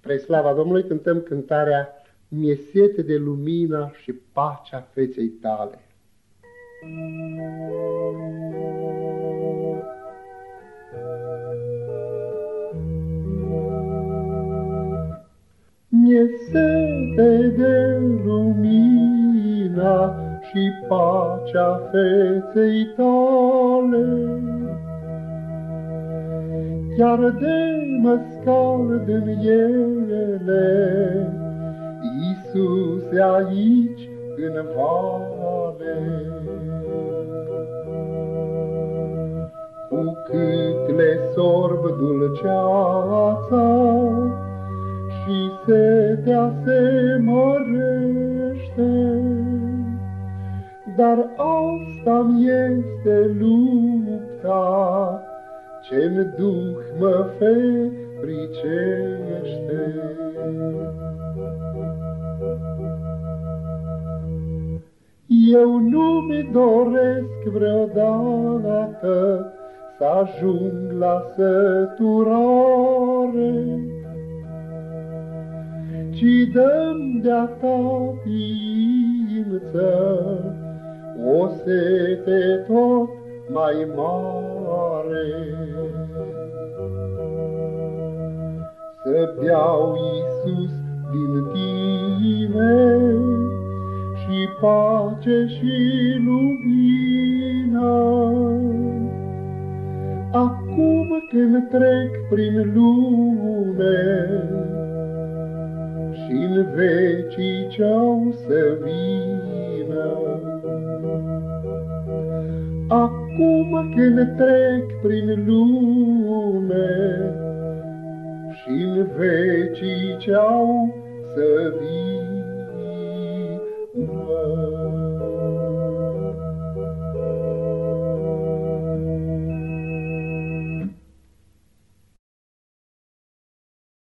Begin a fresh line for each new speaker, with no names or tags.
Spre slava Domnului cântăm cântarea Mie sete de lumina și pacea feței tale. Mie sete de lumina și pacea feței tale, chiar de măscal din ele. Iisuse aici în vale. Cu cât le sorb dulceața și setea se mărește, dar asta-mi este lupta, ce-n duh mă febricește. Eu nu-mi doresc vreodată să ajung la săturare, ci dăm de-a ta ființă o sete tot mai mare. Să beau Iisus din tine și pace și lumină. Acum când trec prin lume și în vecii ce-au să vină. Acum când trec prin lume și în vecii ce-au să vină.